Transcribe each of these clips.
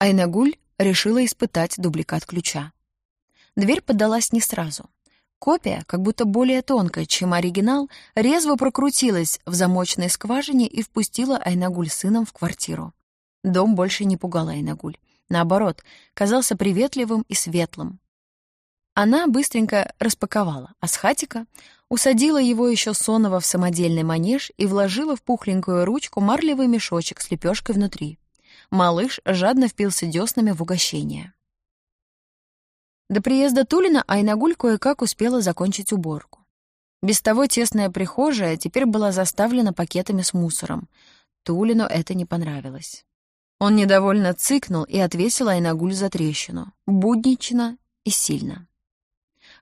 Айнагуль решила испытать дубликат ключа. Дверь поддалась не сразу. Копия, как будто более тонкая, чем оригинал, резво прокрутилась в замочной скважине и впустила Айнагуль сыном в квартиру. Дом больше не пугал Айнагуль. Наоборот, казался приветливым и светлым. Она быстренько распаковала асхатика, усадила его еще сонного в самодельный манеж и вложила в пухленькую ручку марлевый мешочек с лепешкой внутри. Малыш жадно впился деснами в угощение. До приезда Тулина Айнагуль кое-как успела закончить уборку. Без того тесная прихожая теперь была заставлена пакетами с мусором. Тулину это не понравилось. Он недовольно цыкнул и отвесил Айнагуль за трещину. Буднично и сильно.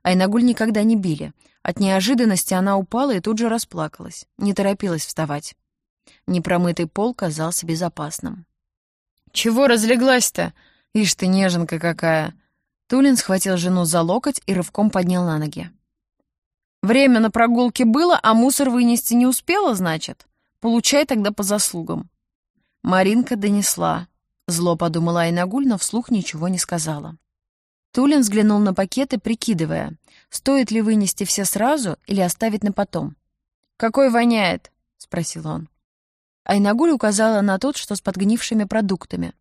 Айнагуль никогда не били. От неожиданности она упала и тут же расплакалась. Не торопилась вставать. Непромытый пол казался безопасным. «Чего разлеглась-то? Ишь ты, неженка какая!» Тулин схватил жену за локоть и рывком поднял на ноги. «Время на прогулке было, а мусор вынести не успела, значит? Получай тогда по заслугам». Маринка донесла. Зло подумала Айнагуль, но вслух ничего не сказала. Тулин взглянул на пакеты, прикидывая, стоит ли вынести все сразу или оставить на потом. «Какой воняет?» — спросил он. Айнагуль указала на тот, что с подгнившими продуктами.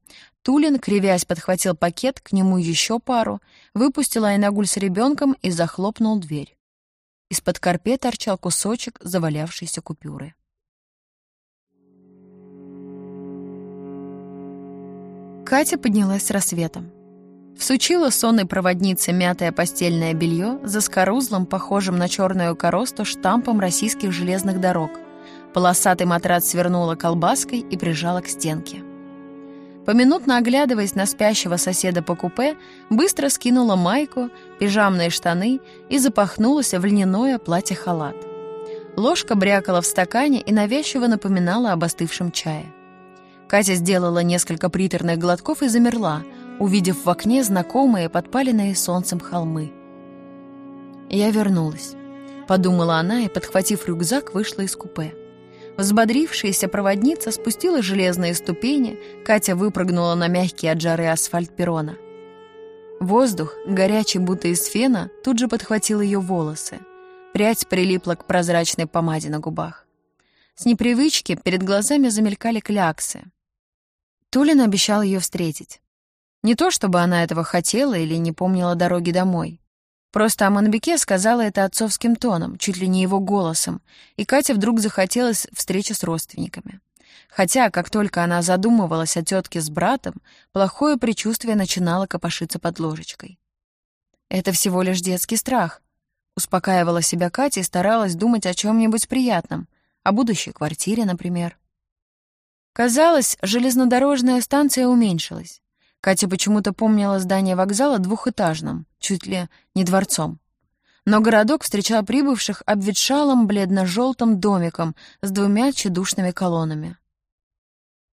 Тулин, кривясь, подхватил пакет, к нему еще пару, выпустил Айнагуль с ребенком и захлопнул дверь. Из-под корпе торчал кусочек завалявшейся купюры. Катя поднялась с рассветом. Всучила сонной проводнице мятое постельное белье за скорузлом, похожим на черную коросту, штампом российских железных дорог. Полосатый матрац свернула колбаской и прижала к стенке. Поминутно оглядываясь на спящего соседа по купе, быстро скинула майку, пижамные штаны и запахнулась в льняное платье-халат. Ложка брякала в стакане и навязчиво напоминала об остывшем чае. Катя сделала несколько приторных глотков и замерла, увидев в окне знакомые подпаленные солнцем холмы. «Я вернулась», — подумала она и, подхватив рюкзак, вышла из купе. Взбодрившаяся проводница спустила железные ступени, Катя выпрыгнула на мягкий от жары асфальт перрона. Воздух, горячий будто из фена, тут же подхватил ее волосы. Прядь прилипла к прозрачной помаде на губах. С непривычки перед глазами замелькали кляксы. Тулин обещал ее встретить. Не то чтобы она этого хотела или не помнила дороги домой. Просто Аманбеке сказала это отцовским тоном, чуть ли не его голосом, и Кате вдруг захотелось встречи с родственниками. Хотя, как только она задумывалась о тетке с братом, плохое предчувствие начинало копошиться под ложечкой. «Это всего лишь детский страх», — успокаивала себя Катя и старалась думать о чем-нибудь приятном, о будущей квартире, например. Казалось, железнодорожная станция уменьшилась. Катя почему-то помнила здание вокзала двухэтажным, чуть ли не дворцом. Но городок встречал прибывших обветшалым бледно-желтым домиком с двумя тщедушными колоннами.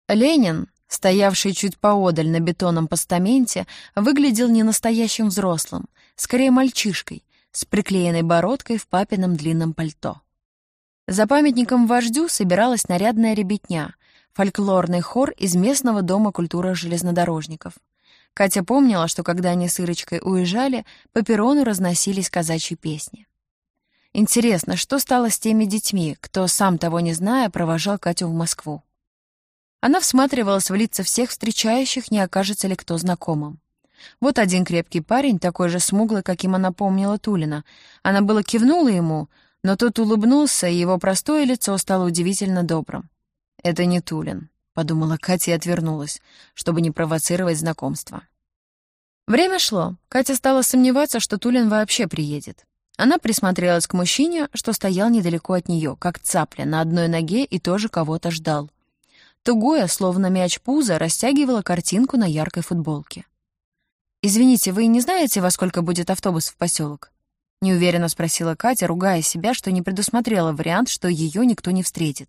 Ленин, стоявший чуть поодаль на бетонном постаменте, выглядел не настоящим взрослым, скорее мальчишкой, с приклеенной бородкой в папином длинном пальто. За памятником вождю собиралась нарядная ребятня, фольклорный хор из местного дома культуры железнодорожников. Катя помнила, что когда они с Ирочкой уезжали, по перрону разносились казачьи песни. Интересно, что стало с теми детьми, кто, сам того не зная, провожал Катю в Москву? Она всматривалась в лица всех встречающих, не окажется ли кто знакомым. Вот один крепкий парень, такой же смуглый, каким она помнила Тулина. Она было кивнула ему, но тот улыбнулся, и его простое лицо стало удивительно добрым. «Это не Тулин», — подумала Катя и отвернулась, чтобы не провоцировать знакомство. Время шло. Катя стала сомневаться, что Тулин вообще приедет. Она присмотрелась к мужчине, что стоял недалеко от нее, как цапля, на одной ноге и тоже кого-то ждал. Тугое, словно мяч пузо, растягивала картинку на яркой футболке. «Извините, вы не знаете, во сколько будет автобус в поселок?» Неуверенно спросила Катя, ругая себя, что не предусмотрела вариант, что ее никто не встретит.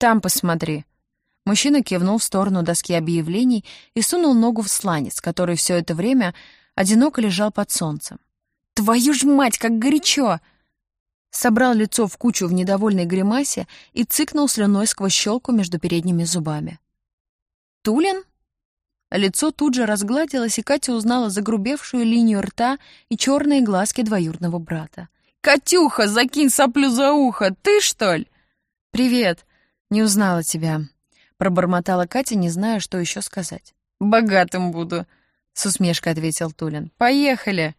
«Там посмотри». Мужчина кивнул в сторону доски объявлений и сунул ногу в сланец, который все это время одиноко лежал под солнцем. «Твою ж мать, как горячо!» Собрал лицо в кучу в недовольной гримасе и цыкнул слюной сквозь щелку между передними зубами. «Тулин?» Лицо тут же разгладилось, и Катя узнала загрубевшую линию рта и черные глазки двоюродного брата. «Катюха, закинь соплю за ухо! Ты, что ли?» «Привет! Не узнала тебя», — пробормотала Катя, не зная, что еще сказать. «Богатым буду», — с усмешкой ответил Тулин. «Поехали!»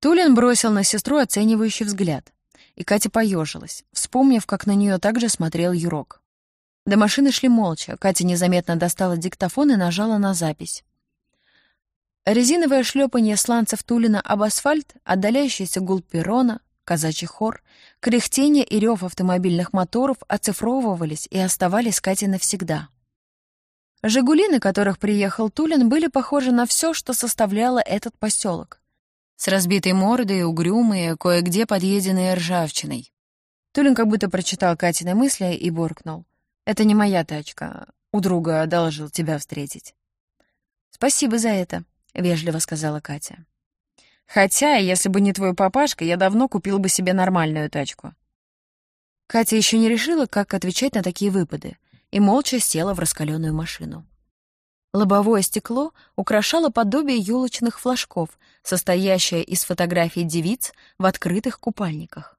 Тулин бросил на сестру оценивающий взгляд, и Катя поежилась, вспомнив, как на нее также смотрел Юрок. До машины шли молча. Катя незаметно достала диктофон и нажала на запись. Резиновое шлепанье сланцев Тулина об асфальт, отдаляющийся гул перрона, казачий хор, кряхтение и рев автомобильных моторов оцифровывались и оставались Кате навсегда. «Жигули», на которых приехал Тулин, были похожи на все, что составляло этот поселок. С разбитой мордой, угрюмые, кое-где подъеденные ржавчиной. Тулин как будто прочитал Катины мысли и буркнул. «Это не моя тачка. У друга одолжил тебя встретить». «Спасибо за это», — вежливо сказала Катя. «Хотя, если бы не твой папашка, я давно купил бы себе нормальную тачку». Катя еще не решила, как отвечать на такие выпады, и молча села в раскаленную машину. Лобовое стекло украшало подобие елочных флажков, состоящее из фотографий девиц в открытых купальниках.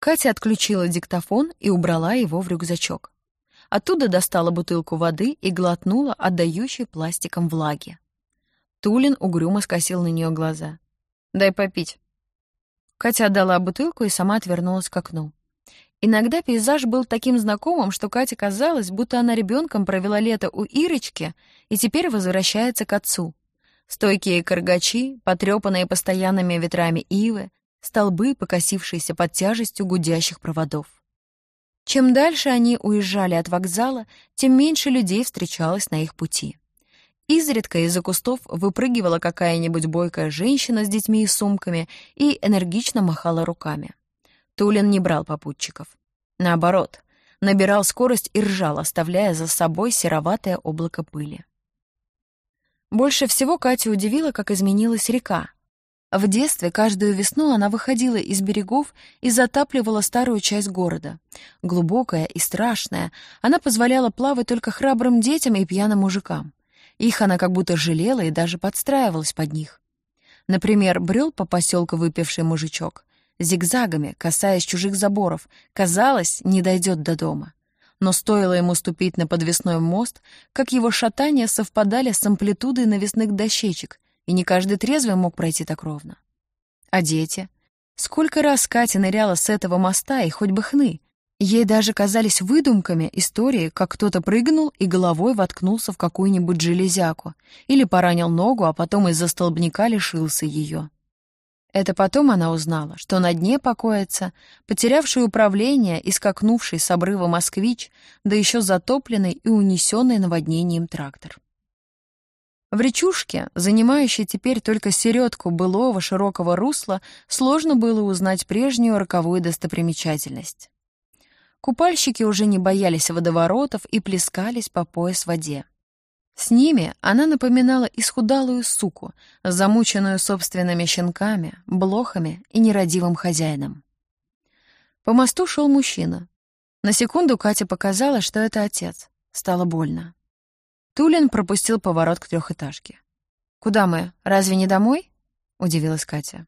Катя отключила диктофон и убрала его в рюкзачок. Оттуда достала бутылку воды и глотнула отдающей пластиком влаги. Тулин угрюмо скосил на нее глаза. «Дай попить». Катя отдала бутылку и сама отвернулась к окну. Иногда пейзаж был таким знакомым, что Кате казалось, будто она ребенком провела лето у Ирочки и теперь возвращается к отцу. Стойкие каргачи, потрепанные постоянными ветрами ивы, столбы, покосившиеся под тяжестью гудящих проводов. Чем дальше они уезжали от вокзала, тем меньше людей встречалось на их пути. Изредка из-за кустов выпрыгивала какая-нибудь бойкая женщина с детьми и сумками и энергично махала руками. Тулин не брал попутчиков. Наоборот, набирал скорость и ржал, оставляя за собой сероватое облако пыли. Больше всего Катю удивило, как изменилась река. В детстве каждую весну она выходила из берегов и затапливала старую часть города. Глубокая и страшная, она позволяла плавать только храбрым детям и пьяным мужикам. Их она как будто жалела и даже подстраивалась под них. Например, брел по поселку выпивший мужичок зигзагами, касаясь чужих заборов, казалось, не дойдет до дома. Но стоило ему ступить на подвесной мост, как его шатания совпадали с амплитудой навесных дощечек, и не каждый трезвый мог пройти так ровно. А дети? Сколько раз Катя ныряла с этого моста, и хоть бы хны. Ей даже казались выдумками истории, как кто-то прыгнул и головой воткнулся в какую-нибудь железяку, или поранил ногу, а потом из-за столбняка лишился ее. Это потом она узнала, что на дне покоится потерявший управление и скакнувший с обрыва москвич, да еще затопленный и унесенный наводнением трактор. В речушке, занимающей теперь только середку былого широкого русла, сложно было узнать прежнюю роковую достопримечательность. Купальщики уже не боялись водоворотов и плескались по пояс в воде. С ними она напоминала исхудалую суку, замученную собственными щенками, блохами и нерадивым хозяином. По мосту шел мужчина. На секунду Кате показалось, что это отец. Стало больно. Тулин пропустил поворот к трехэтажке. «Куда мы? Разве не домой?» — удивилась Катя.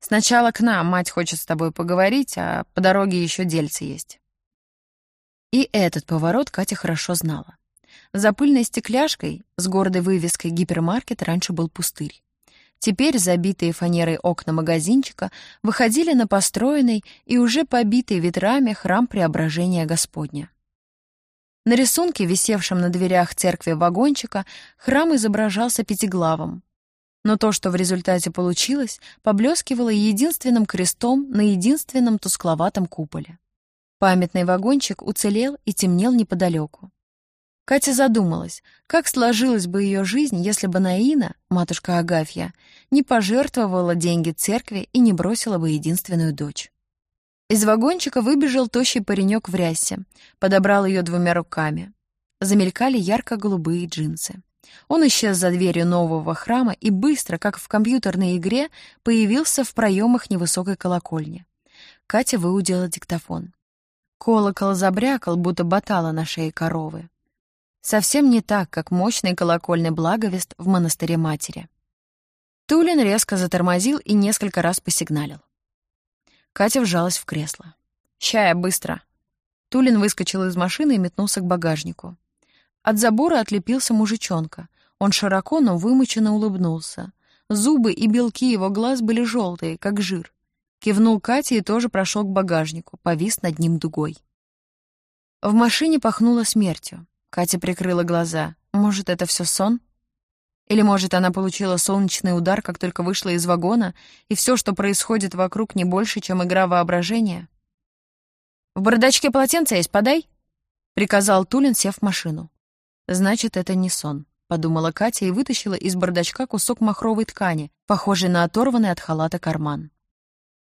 «Сначала к нам, мать хочет с тобой поговорить, а по дороге еще дельцы есть». И этот поворот Катя хорошо знала. За пыльной стекляшкой с гордой вывеской «Гипермаркет» раньше был пустырь. Теперь забитые фанерой окна магазинчика выходили на построенный и уже побитый ветрами храм Преображения Господня. На рисунке, висевшем на дверях церкви вагончика, храм изображался пятиглавом. Но то, что в результате получилось, поблескивало единственным крестом на единственном тускловатом куполе. Памятный вагончик уцелел и темнел неподалеку. Катя задумалась, как сложилась бы ее жизнь, если бы Наина, матушка Агафья, не пожертвовала деньги церкви и не бросила бы единственную дочь. Из вагончика выбежал тощий паренек в рясе, подобрал ее двумя руками. Замелькали ярко-голубые джинсы. Он исчез за дверью нового храма и быстро, как в компьютерной игре, появился в проемах невысокой колокольни. Катя выудила диктофон. Колокол забрякал, будто батала на шее коровы. Совсем не так, как мощный колокольный благовест в монастыре матери. Тулин резко затормозил и несколько раз посигналил. Катя вжалась в кресло. «Ща быстро!» Тулин выскочил из машины и метнулся к багажнику. От забора отлепился мужичонка. Он широко, но вымученно улыбнулся. Зубы и белки его глаз были желтые, как жир. Кивнул Кате и тоже прошел к багажнику, повис над ним дугой. В машине пахнуло смертью. Катя прикрыла глаза. Может, это все сон? Или, может, она получила солнечный удар, как только вышла из вагона, и все, что происходит вокруг, не больше, чем игра воображения? «В бардачке полотенце есть, подай», — приказал Тулин, сев в машину. «Значит, это не сон», — подумала Катя и вытащила из бардачка кусок махровой ткани, похожий на оторванный от халата карман.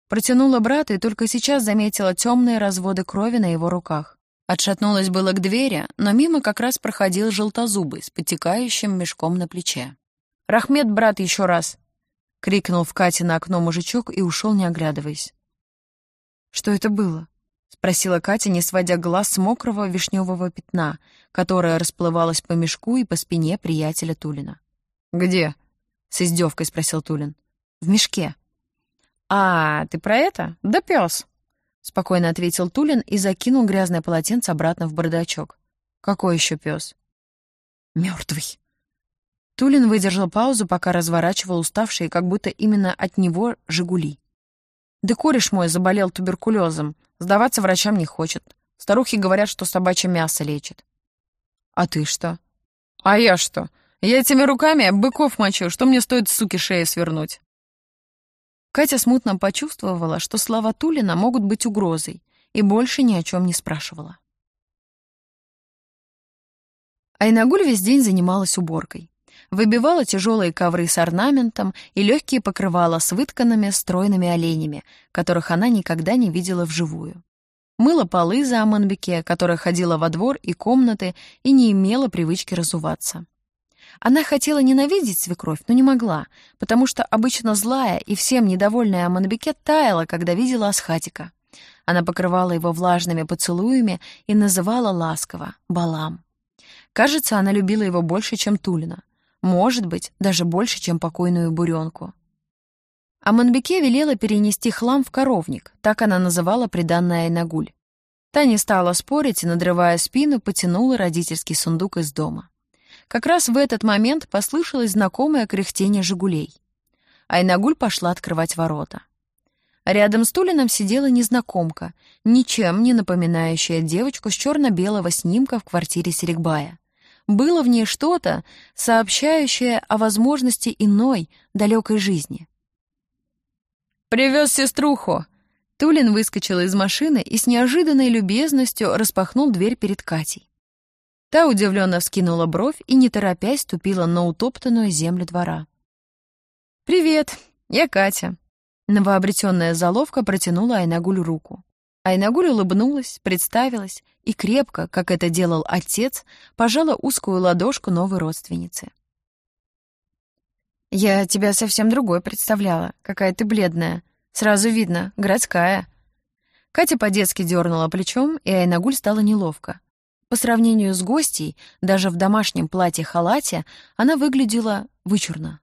Протянула брата и только сейчас заметила темные разводы крови на его руках. Отшатнулась было к двери, но мимо как раз проходил желтозубый с потекающим мешком на плече. «Рахмет, брат, еще раз!» — крикнул в Кате на окно мужичок и ушел, не оглядываясь. «Что это было?» — спросила Катя, не сводя глаз с мокрого вишневого пятна, которое расплывалось по мешку и по спине приятеля Тулина. «Где?» — с издевкой спросил Тулин. «В мешке». «А, ты про это? Да пес!» — спокойно ответил Тулин и закинул грязное полотенце обратно в бардачок. «Какой еще пес? Мертвый. Тулин выдержал паузу, пока разворачивал уставшие, как будто именно от него, «Жигули». «Да кореш мой заболел туберкулезом. Сдаваться врачам не хочет. Старухи говорят, что собачье мясо лечит». «А ты что?» «А я что? Я этими руками быков мочу. Что мне стоит, суки, шею свернуть?» Катя смутно почувствовала, что слова Тулина могут быть угрозой, и больше ни о чем не спрашивала. Айнагуль весь день занималась уборкой. Выбивала тяжелые ковры с орнаментом и легкие покрывала с вытканными стройными оленями, которых она никогда не видела вживую. Мыла полы за Аманбеке, которая ходила во двор и комнаты и не имела привычки разуваться. Она хотела ненавидеть свекровь, но не могла, потому что обычно злая и всем недовольная Аманбеке таяла, когда видела Асхатика. Она покрывала его влажными поцелуями и называла ласково «Балам». Кажется, она любила его больше, чем Тулина. Может быть, даже больше, чем покойную буренку. А Манбеке велела перенести хлам в коровник, так она называла приданное Айнагуль. Та не стала спорить и, надрывая спину, потянула родительский сундук из дома. Как раз в этот момент послышалось знакомое кряхтение «Жигулей». Айнагуль пошла открывать ворота. Рядом с Тулином сидела незнакомка, ничем не напоминающая девочку с черно-белого снимка в квартире Серегбая. Было в ней что-то, сообщающее о возможности иной, далекой жизни. «Привез сеструху!» Тулин выскочил из машины и с неожиданной любезностью распахнул дверь перед Катей. Та удивленно вскинула бровь и, не торопясь, ступила на утоптанную землю двора. «Привет, я Катя». Новообретенная заловка протянула Айнагуль руку. Айнагуль улыбнулась, представилась и крепко, как это делал отец, пожала узкую ладошку новой родственницы. «Я тебя совсем другой представляла. Какая ты бледная. Сразу видно, городская». Катя по-детски дернула плечом, и Айнагуль стала неловко. По сравнению с гостьей, даже в домашнем платье-халате, она выглядела вычурно.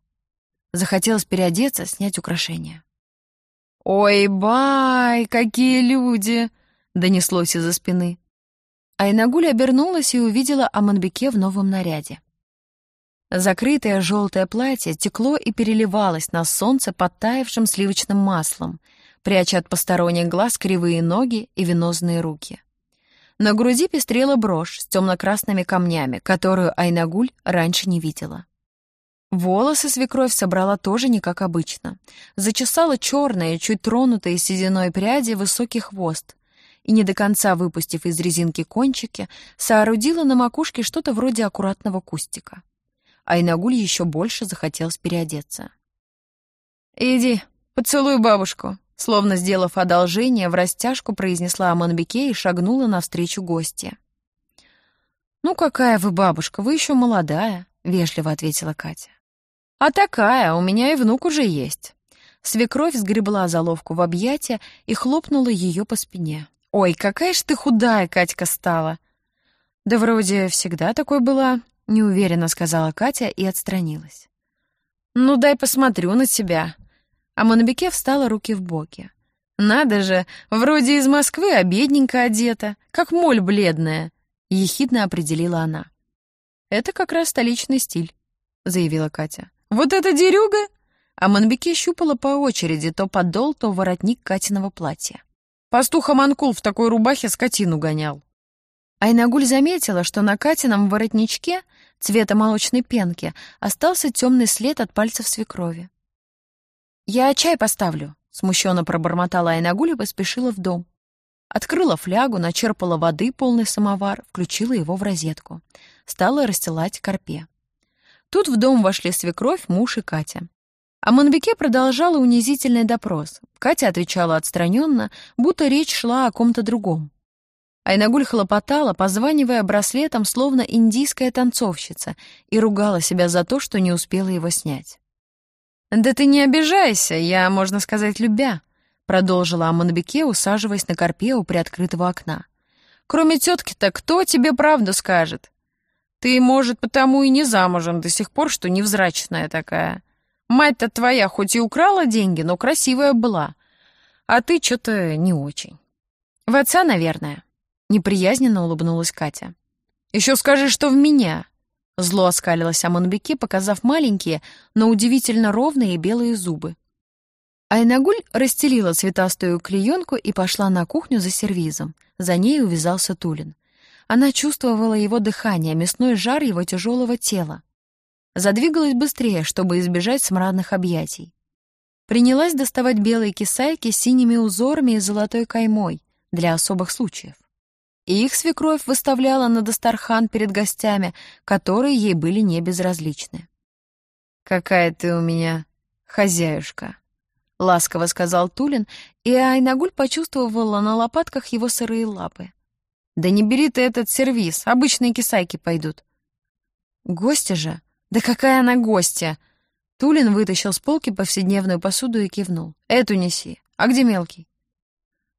Захотелось переодеться, снять украшения. «Ой, бай, какие люди!» — донеслось из-за спины. Айнагуль обернулась и увидела Аманбеке в новом наряде. Закрытое желтое платье текло и переливалось на солнце подтаявшим сливочным маслом, пряча от посторонних глаз кривые ноги и венозные руки. На груди пестрела брошь с темно-красными камнями, которую Айнагуль раньше не видела. Волосы свекровь собрала тоже не как обычно. Зачесала черные, чуть тронутые сединой пряди высокий хвост и, не до конца выпустив из резинки кончики, соорудила на макушке что-то вроде аккуратного кустика. Айнагуль еще больше захотелось переодеться. «Иди, поцелуй бабушку», Словно сделав одолжение, в растяжку произнесла Аманбеке и шагнула навстречу гостья. «Ну какая вы бабушка, вы еще молодая», — вежливо ответила Катя. «А такая, у меня и внук уже есть». Свекровь сгребла заловку в объятия и хлопнула ее по спине. «Ой, какая ж ты худая, Катька, стала!» «Да вроде всегда такой была», — неуверенно сказала Катя и отстранилась. «Ну, дай посмотрю на тебя». А Монобеке встала руки в боки. «Надо же, вроде из Москвы, а бедненько одета, как моль бледная», — ехидно определила она. «Это как раз столичный стиль», — заявила Катя. «Вот это дерюга!» А Монбеке щупала по очереди то подол, то воротник Катиного платья. Пастух Аманкул в такой рубахе скотину гонял. Айнагуль заметила, что на Катином воротничке цвета молочной пенки остался темный след от пальцев свекрови. «Я чай поставлю», — смущенно пробормотала Айнагуль и поспешила в дом. Открыла флягу, начерпала воды, полный самовар, включила его в розетку. Стала расстилать корпе. Тут в дом вошли свекровь, муж и Катя. А Манбеке продолжала унизительный допрос. Катя отвечала отстраненно, будто речь шла о ком-то другом. Айнагуль хлопотала, позванивая браслетом, словно индийская танцовщица, и ругала себя за то, что не успела его снять. «Да ты не обижайся, я, можно сказать, любя», — продолжила Аманбеке, усаживаясь на корпе у приоткрытого окна. «Кроме тетки-то кто тебе правду скажет? Ты, может, потому и не замужем до сих пор, что невзрачная такая. Мать-то твоя хоть и украла деньги, но красивая была. А ты что-то не очень. В отца, наверное. Неприязненно улыбнулась Катя. Еще скажи, что в меня. Зло оскалилась Аманбеке, показав маленькие, но удивительно ровные белые зубы. Айнагуль расстелила цветастую клеенку и пошла на кухню за сервизом. За ней увязался Тулин. Она чувствовала его дыхание, мясной жар его тяжелого тела. Задвигалась быстрее, чтобы избежать смрадных объятий. Принялась доставать белые кисайки с синими узорами и золотой каймой для особых случаев. И их свекровь выставляла на Дастархан перед гостями, которые ей были не безразличны. «Какая ты у меня хозяюшка», — ласково сказал Тулин, и Айнагуль почувствовала на лопатках его сырые лапы. Да не бери ты этот сервиз, обычные кисайки пойдут. Гостя же? Да какая она гостья? Тулин вытащил с полки повседневную посуду и кивнул. Эту неси. А где мелкий?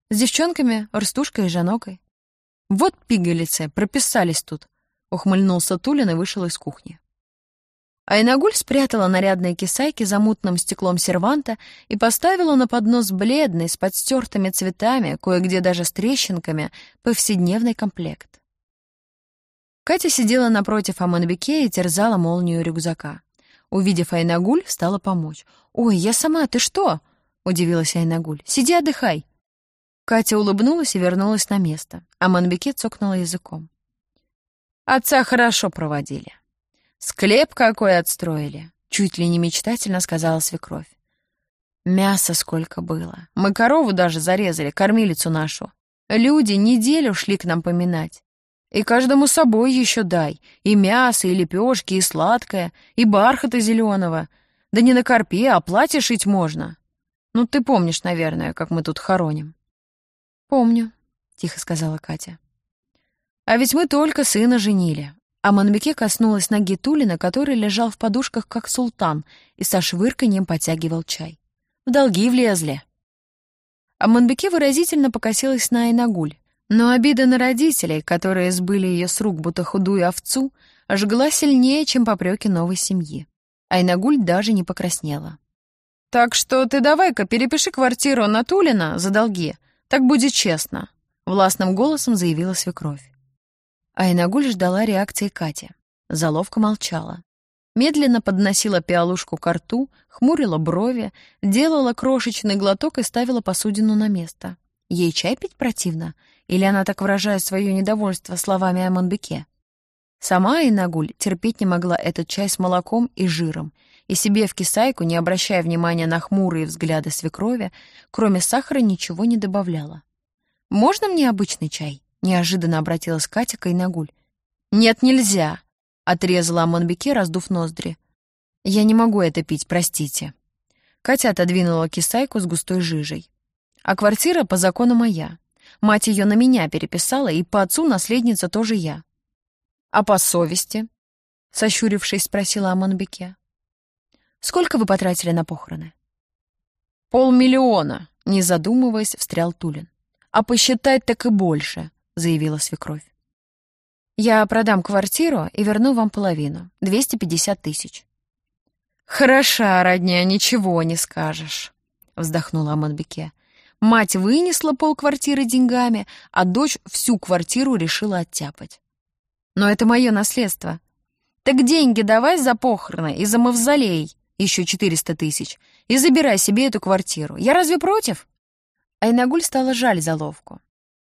С девчонками, Рстушкой и Жанокой. Вот пигалицы, прописались тут. Ухмыльнулся Тулин и вышел из кухни. Айнагуль спрятала нарядные кисайки за мутным стеклом серванта и поставила на поднос бледный, с подстертыми цветами, кое-где даже с трещинками, повседневный комплект. Катя сидела напротив Аманбеке и терзала молнию рюкзака. Увидев Айнагуль, стала помочь. «Ой, я сама, ты что?» — удивилась Айнагуль. «Сиди, отдыхай». Катя улыбнулась и вернулась на место. Аманбеке цокнула языком. «Отца хорошо проводили». Склеп какой отстроили, чуть ли не мечтательно сказала свекровь. Мяса сколько было. Мы корову даже зарезали, кормилицу нашу. Люди неделю шли к нам поминать. И каждому собой еще дай. И мясо, и лепешки, и сладкое, и бархата зеленого. Да не на корпе, а платье шить можно. Ну, ты помнишь, наверное, как мы тут хороним. Помню, — тихо сказала Катя. А ведь мы только сына женили, а Манбеке коснулась ноги Тулина, который лежал в подушках, как султан, и со швырканьем потягивал чай. В долги влезли. А Манбеке выразительно покосилась на Айнагуль. Но обида на родителей, которые сбыли ее с рук, будто худую овцу, жгла сильнее, чем попреки новой семьи. Айнагуль даже не покраснела. «Так что ты давай-ка перепиши квартиру на Тулина за долги. Так будет честно», — властным голосом заявила свекровь. Айнагуль ждала реакции Кати. Заловка молчала. Медленно подносила пиалушку к рту, хмурила брови, делала крошечный глоток и ставила посудину на место. Ей чай пить противно? Или она так выражает свое недовольство словами о Монбеке? Сама Айнагуль терпеть не могла этот чай с молоком и жиром, и себе в кисайку, не обращая внимания на хмурые взгляды свекрови, кроме сахара ничего не добавляла. «Можно мне обычный чай?» Неожиданно обратилась Катя к Айнагуль. «Нет, нельзя!» — отрезала Аманбеке, раздув ноздри. «Я не могу это пить, простите». Катя отодвинула кисайку с густой жижей. «А квартира по закону моя. Мать ее на меня переписала, и по отцу наследница тоже я». «А по совести?» — сощурившись, спросила Аманбеке. «Сколько вы потратили на похороны?» «Полмиллиона», — не задумываясь, встрял Тулин. «А посчитать так и больше. — заявила свекровь. Я продам квартиру и верну вам половину, 250 тысяч. «Хороша, родня, ничего не скажешь», — вздохнула Аманбеке. Мать вынесла полквартиры деньгами, а дочь всю квартиру решила оттяпать. «Но это мое наследство». «Так деньги давай за похороны и за мавзолей, еще 400 тысяч, и забирай себе эту квартиру. Я разве против?» Айнагуль стало жаль заловку.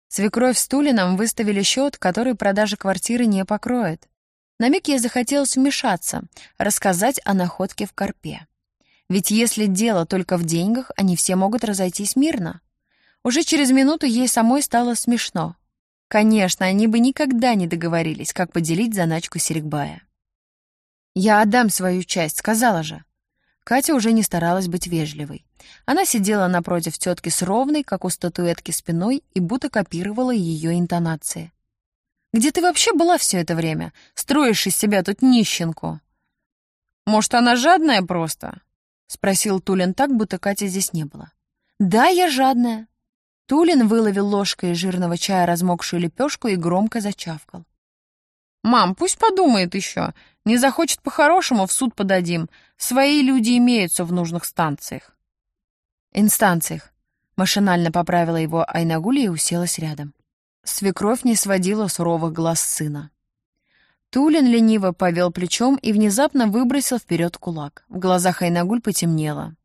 Свекровь с Тулином выставили счет, который продажа квартиры не покроет. На миг ей захотелось вмешаться, рассказать о находке в Карпе. Ведь если дело только в деньгах, они все могут разойтись мирно. Уже через минуту ей самой стало смешно. Конечно, они бы никогда не договорились, как поделить заначку Серегбая. «Я отдам свою часть», — сказала же. Катя уже не старалась быть вежливой. Она сидела напротив тетки с ровной, как у статуэтки, спиной и будто копировала ее интонации. Где ты вообще была все это время? Строишь из себя тут нищенку». «Может, она жадная просто?» — спросил Тулин так, будто Кати здесь не было. «Да, я жадная». Тулин выловил ложкой жирного чая размокшую лепешку и громко зачавкал. «Мам, пусть подумает еще. Не захочет по-хорошему, в суд подадим. Свои люди имеются в нужных станциях». «Инстанциях», — машинально поправила его Айнагули и уселась рядом. Свекровь не сводила суровых глаз сына. Тулин лениво повел плечом и внезапно выбросил вперед кулак. В глазах Айнагуль потемнело.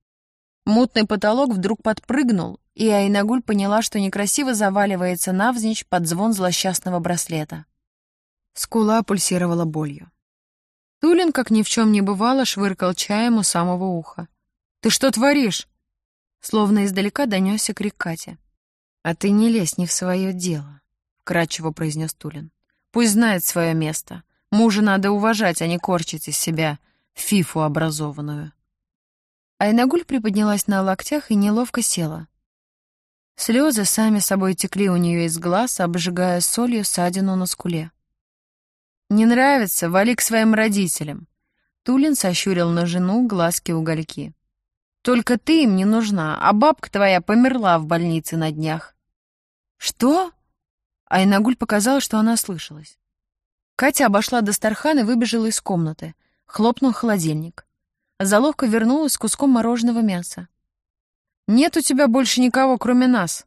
Мутный потолок вдруг подпрыгнул, и Айнагуль поняла, что некрасиво заваливается навзничь под звон злосчастного браслета. Скула пульсировала болью. Тулин, как ни в чем не бывало, швыркал чаем у самого уха. «Ты что творишь?» Словно издалека донесся крик Кати. «А ты не лезь не в свое дело» вкрадчиво произнес Тулин. Пусть знает свое место. Мужа надо уважать, а не корчить из себя фифу образованную. Айнагуль приподнялась на локтях и неловко села. Слезы сами собой текли у нее из глаз, обжигая солью садину на скуле. «Не нравится? Вали к своим родителям!» Тулин сощурил на жену глазки-угольки. «Только ты им не нужна, а бабка твоя померла в больнице на днях». «Что?» А Инагуль показала, что она ослышалась. Катя обошла дастархан и выбежала из комнаты. Хлопнул холодильник. Золовка вернулась с куском мороженого мяса. «Нет у тебя больше никого, кроме нас».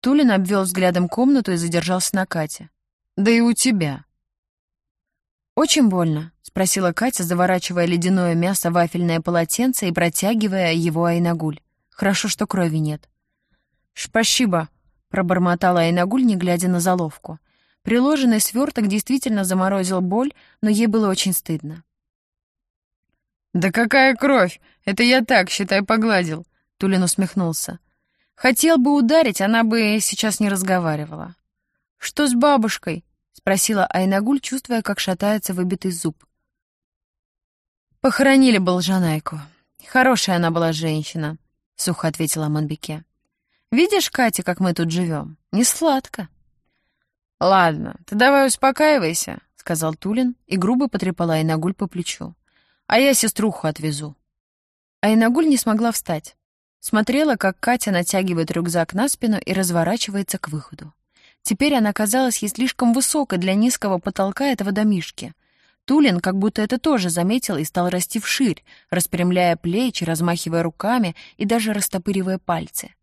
Тулин обвел взглядом комнату и задержался на Кате. «Да и у тебя». «Очень больно?» — спросила Катя, заворачивая ледяное мясо в вафельное полотенце и протягивая его Айнагуль. «Хорошо, что крови нет». «Спасибо», пробормотала Айнагуль, не глядя на заловку. Приложенный сверток действительно заморозил боль, но ей было очень стыдно. «Да какая кровь! Это я так, считай, погладил!» Тулин усмехнулся. «Хотел бы ударить, она бы сейчас не разговаривала». «Что с бабушкой?» — спросила Айнагуль, чувствуя, как шатается выбитый зуб. «Похоронили Болжанайку. Хорошая она была женщина», — сухо ответила Манбеке. Видишь, Катя, как мы тут живем? Не сладко. Ладно, ты давай успокаивайся, сказал Тулин и грубо потрепал Айнагуль по плечу. А я сеструху отвезу. Айнагуль не смогла встать. Смотрела, как Катя натягивает рюкзак на спину и разворачивается к выходу. Теперь она казалась ей слишком высокой для низкого потолка этого домишки. Тулин как будто это тоже заметил и стал расти вширь, распрямляя плечи, размахивая руками и даже растопыривая пальцы.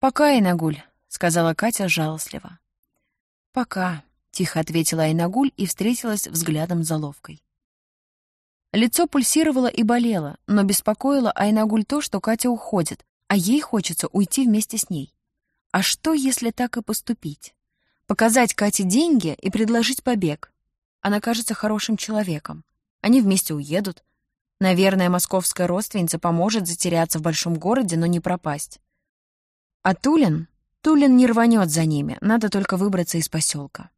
«Пока, Айнагуль», — сказала Катя жалостливо. «Пока», — тихо ответила Айнагуль и встретилась взглядом с заловкой. Лицо пульсировало и болело, но беспокоило Айнагуль то, что Катя уходит, а ей хочется уйти вместе с ней. А что, если так и поступить? Показать Кате деньги и предложить побег. Она кажется хорошим человеком. Они вместе уедут. Наверное, московская родственница поможет затеряться в большом городе, но не пропасть. А Тулин? Тулин не рванет за ними, надо только выбраться из поселка.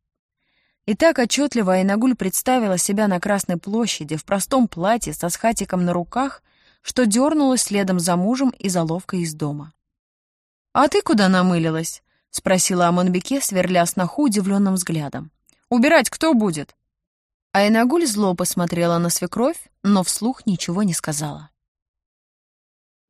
И так отчетливо Айнагуль представила себя на Красной площади в простом платье со схатиком на руках, что дернулась следом за мужем и за ловкой из дома. «А ты куда намылилась?» — спросила Аманбеке, сверля сноху удивленным взглядом. «Убирать кто будет?» Айнагуль зло посмотрела на свекровь, но вслух ничего не сказала.